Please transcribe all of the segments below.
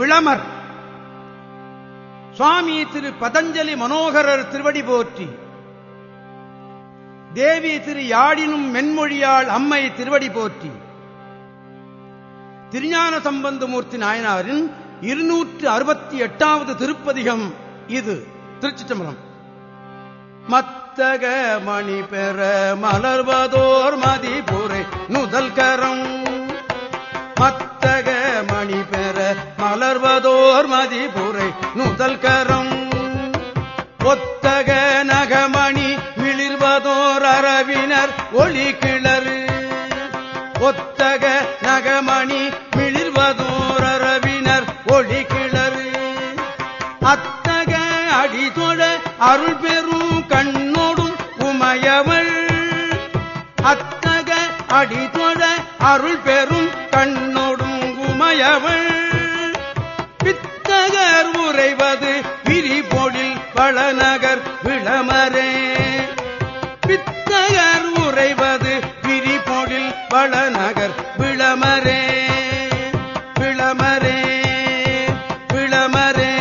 விளமர். சுவாமி திரு பதஞ்சலி மனோகரர் திருவடி போற்றி. தேவி திரு யாடினும் மென்மொழியாள் அம்மை திருவடி போற்றி. திருஞான சம்பந்தமூர்த்தி நாயனாரின் இருநூற்று அறுபத்தி எட்டாவது திருப்பதிகம் இது திருச்சிற்றம்பலம். மத்தக மணி பெற மலர்வதோர் மதிபுரை நுதல் கரம் மலர்வதோர் மதிபுரை நுதல் கரம் ஒத்தக நகமணி மிளிர்வதோர் அரவினர் ஒளி கிளறு ஒத்தக நகமணி மிளிர்வதோர் அரவினர் ஒளி கிளறு அத்தக அடிதொழ அருள் பெறும் கண்ணோடும் உமையவள். அத்தக அடிதொழ அருள் பெறும் கண்ணோடும் உமையவள். பித்தகர் விரிபொழில் வளநகர் விளமரே. பித்தகர் உறைவது விரிபொழில் வளநகர் விளமரே. விளமரே விளமரே.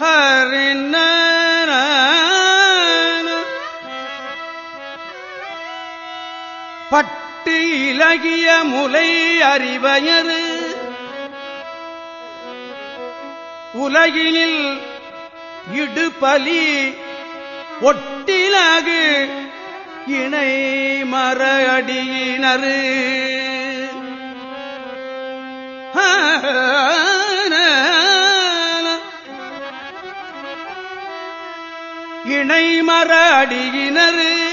ஹரிநர உலகிய முலை அறிவயரு. உலகினில் இடுபலி ஒட்டிலகு இணை மரடியினரு இணை மர அடியினரு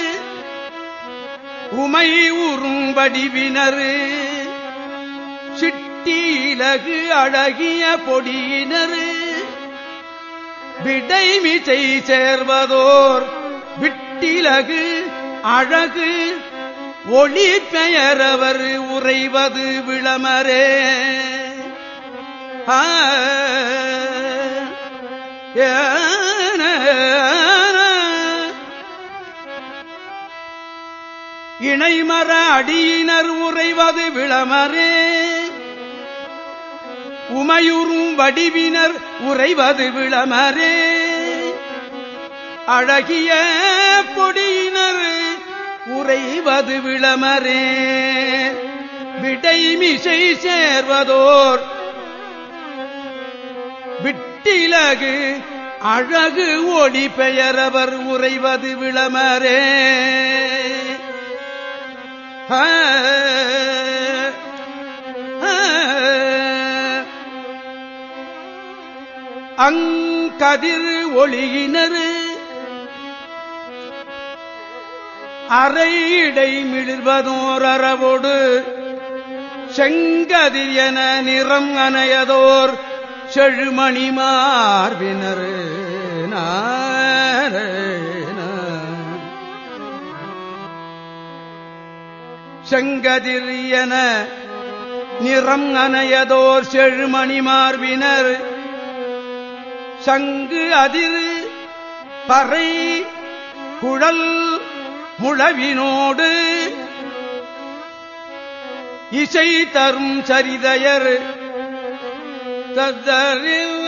உமை உறும்படிவினரு சிட்டியிலகு அழகிய பொடியினரு. விடைமிசை சேர்வதோர் விட்டிலகு அழகு. ஒளி பெயரவர் உறைவது விளமரே. ஆ, ஏன, இணைமர அடியினர் உறைவது விளமரே. உமையுறும் வடிவினர் உறைவது விளமரே. அழகிய பொடியினர் உறைவது விளமரே. விடைமிசை சேர்வதோர் விட்டிலகு அழகு ஒளி பெயரவர் உறைவது விளமரே. அங்கதிர் ஒளியினரு அறையிடை மிளிர்வதோர் அறவோடு செங்கதிர் என நிறம் அணையதோர் செழுமணி மார்பினரு செங்கதிரியன நிறம் அணையதோர் செழுமணி மார்பினர். சங்கு அதிர் பறை குழல் முழவினோடு இசை தரும் சரிதையர் தத்தரில்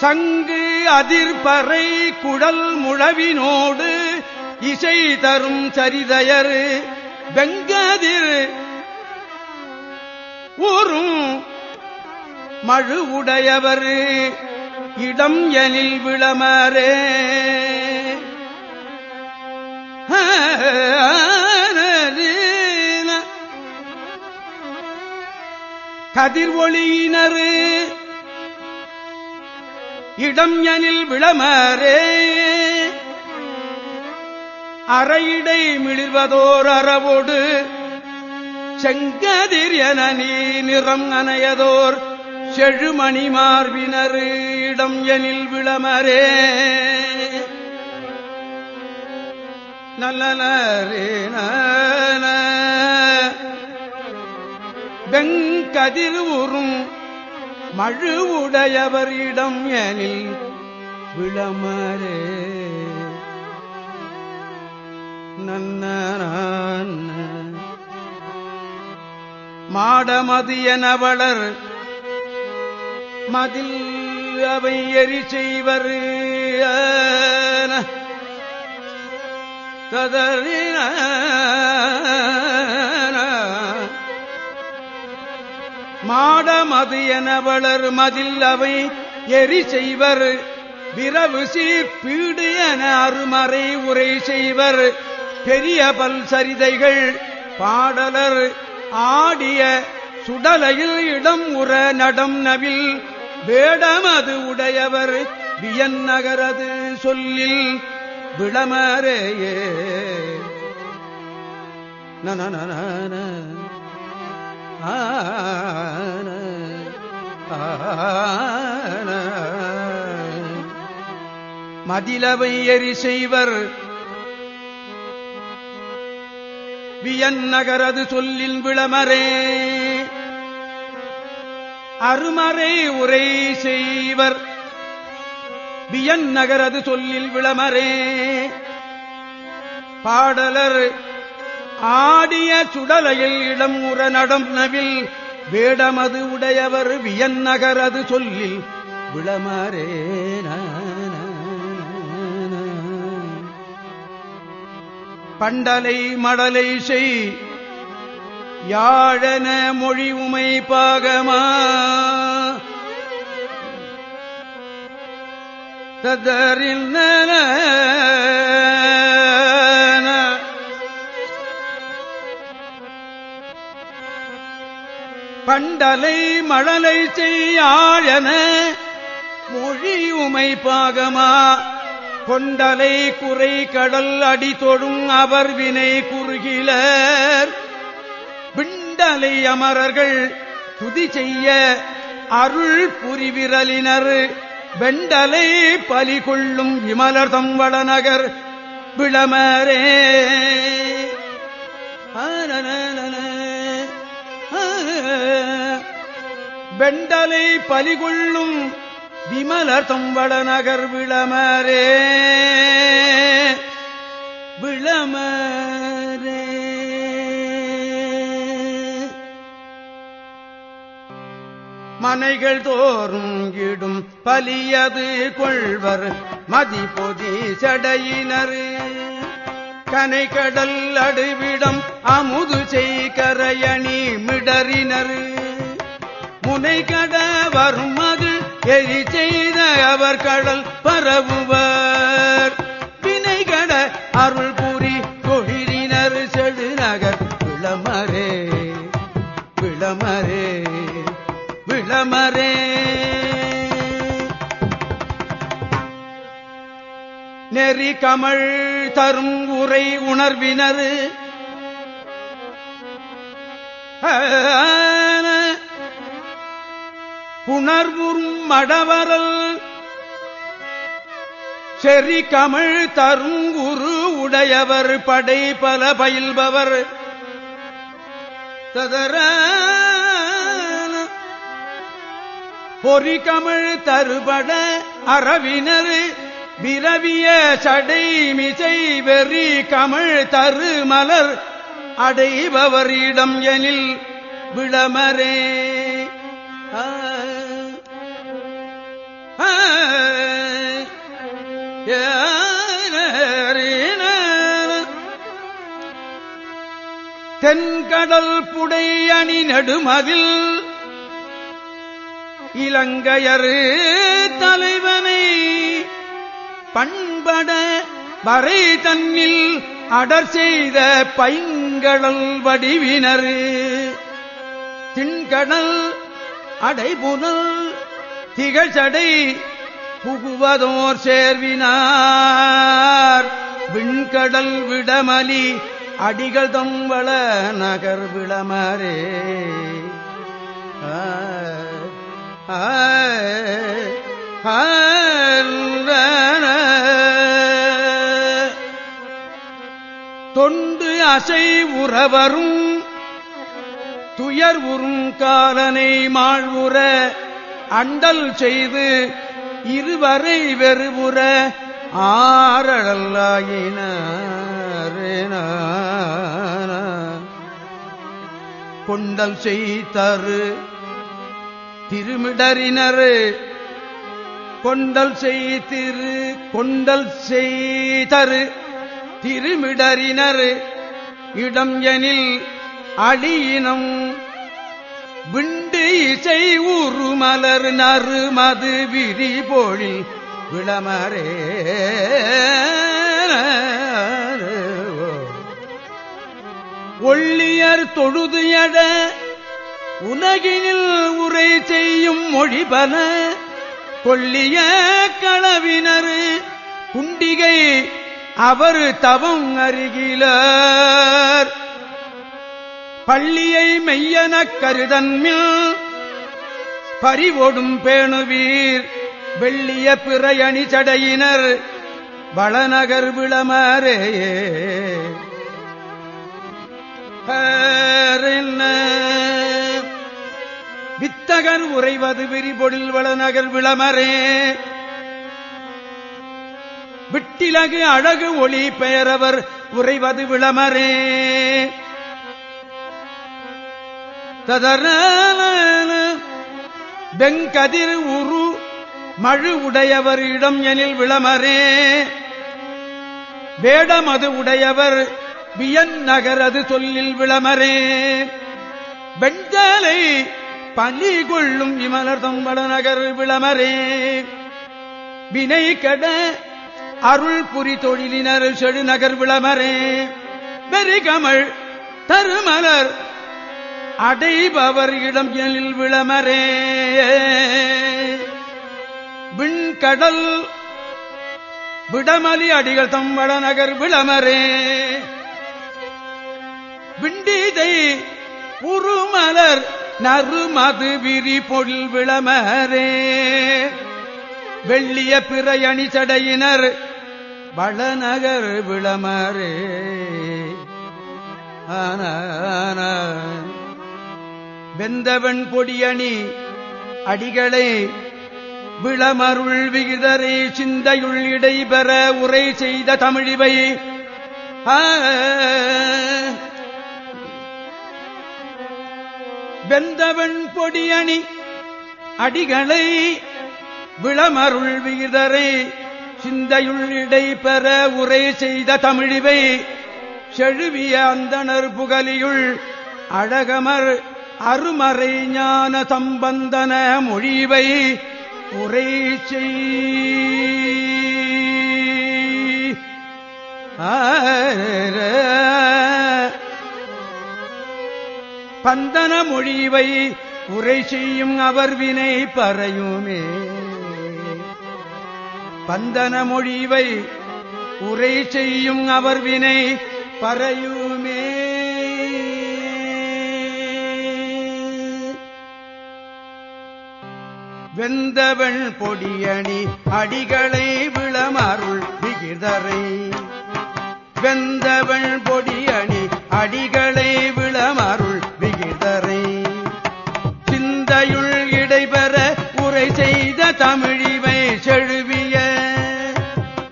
சங்கு அதிர்பறை குடல் முழவினோடு இசை தரும் சரிதையர் வெங்கதிர். ஊரும் மழு உடையவர் இடம் எனில் விளமரே கதிர் ஒளியினரு இடம் எனில் விளமரே அறையிடை மிளிர்வதோர் அறவோடு செங்கதிர் என நீ நிறம் அணையதோர் செழுமணி மார்பினர் இடம் எனில் விளமரே நல்லே நல. வெங்கதிர் உறும் மழு உடையவர் இடம் எனில் விளமரே நன்ன மாடமதியனவளர் மதில் அவை எரி செய்வர் ததறின. மாடமது எனவளர் மதில் அவை எரி செய்வர். விரவு சீர் பீடு என அருமறை உரை செய்வர். பெரிய பல் சரிதைகள் பாடலர் ஆடிய சுடலையில் இடம் உற நடம் நவில். வேடமது உடையவர் வியன் நகரது சொல்லில் விளமரேயே நன ஆ மதிலவை எரி செய்வர். வியன் நகரது சொல்லில் விளமரே. அருமறை உரை செய்வர். வியன் நகரது சொல்லில் விளமரே. பாடலர் ஆடிய சுடலையில் இடம் உற நடம் நவில் வேடமது உடையவர் வியன் நகரது சொல்லில் விளமரே பண்டலை மடலை செய் யாழன மொழி உமை பாகமா? ததரில் பண்டலை மழலை செய்யாழன மொழியுமை பாகமா? கொண்டலை குறை கடல் அடி தொழும் அவர் வினை குறுகிலர். விண்டலை அமரர்கள் துதி செய்ய அருள் புரிவிரலினர். வெண்டலை பலி கொள்ளும் விமலர் தம்பள நகர் விளமரே. வெண்டலை பலிகொள்ளும் விமலர் தம்பள நகர் விளமரே. விளமரே. மனைகள் தோறும் இடும் பலியது கொள்வர் மதிப்பொதி சடையினர். கனை கடல் அடுவிடம் அமுது செய்கரையணி மிடறினர். முனை கட வரும் அது எரி செய்த அவர் கடல் பரவுவர். வினை கட அருள் புரி கொழிரினர் செழு நகர் விளமரே விளமரே விளமரே. நெறி கமழ் தரும் உரை உணர்வினர். புணர்வுறும் மடவரல். செறி கமிழ் தருங்குரு உடையவர் படை பல பயில்பவர். ததர பொறி கமிழ் தருபட அறவினர் விரவிய சடை மிசை வெறி கமிழ் தரு மலர் அடைபவரிடம் எனில் விளமரே தென்கடல் புடை அணி நடுமதில் இலங்கையரு தலைவனை பண்பட வரை தன்னில் அடர் செய்த பைங்கடல் வடிவினர். திண்கடல் அடைபுனல் திகழ்ச்சடை புகுவதோர் சேர்வினார். விண்கடல் விடமலி அடிகள் தம்பள நகர் விளமரே. தொண்டு அசை உறவரும் துயர் உறும் காலனை மாழ்வுற அண்டல் செய்து இருவரை வெறுபுற ஆரழல்லாயின கொண்டல் செய்தரு திருமிடறினரு. கொண்டல் செய்திரு கொண்டல் செய்தரு திருமிடறினரு. இடம் எனில் அடியினம் விண்டு இசை ஊரு மலர் நறு மது விரி பொழில் விளமரே. ஒள்ளியர் தொழுது எட உலகினில் உரை செய்யும் மொழி பல. கொள்ளிய களவினர் குண்டிகை அவர் தவம் அருகிலர். பள்ளியை மெய்யன கருதன்மில் பறிவோடும் பேணுவீர். வெள்ளிய பிறையணி சடையினர் வளநகர் விளமரே வித்தகர் உறைவது விரிபொழில் வளநகர் விளமரே விட்டிலகு அழகு ஒளி பெயரவர் உறைவது விளமரே ததரான வெங்கதிர் உரு மழு உடையவர் இடம் எனில் விளமரே வேடமது உடையவர் வியன் நகரது சொல்லில் விளமரே வெண்ஜாலை பணி கொள்ளும் விமலர்தம் நகர் விளமரே வினை கட அருள் புரி தொழிலினர் செழுநகர் விளமரே வெறிகமள் தருமலர் அடைபவர் இடம் எழில் விளமரே. விண்கடல் விடமலி அடிகள் தம் வடநகர் விளமரே. விண்டீதை உருமலர் நறுமது விரி பொழில் விளமரே. வெள்ளிய பிறையணி சடையினர் வளநகர் விளமரே. ஆன வெந்தவன் பொடியணி அடிகளை விளமருள் விகிதரே சிந்தையுள் இடைபெற உரை செய்த தமிழிவை. வெந்தவன் பொடியணி அடிகளை விளமருள் விகிதரை சிந்தையுள் இடைபெற உரை செய்த தமிழிவை. செழுவிய அந்தனர் புகலியுள் அழகமர் அருமறை ஞான சம்பந்தன மொழிவை உரை பந்தன மொழிவை உரை செய்யும் அவர் வினை பறையுமே. பந்தன மொழிவை உரை செய்யும் அவர் வினை பறையுமே. வெந்தவள் பொடியணி அடிகளை விளமருள் விகிதரை வெந்தவள் பொடியணி அடிகளை விளமருள் விகிதரை சிந்தையுள் இடைபெற உரை செய்த தமிழிவை செழுவிய.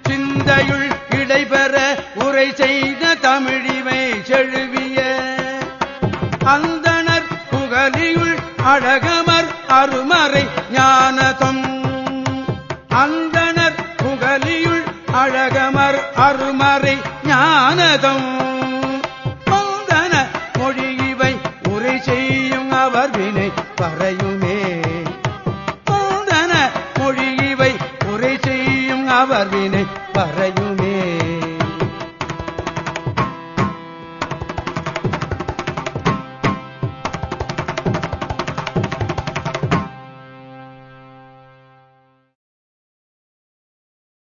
சிந்தையுள் இடைபெற உரை செய்த தமிழிவை செழுவிய. அந்தனர் புகலியுள் அழகம ஞானதம்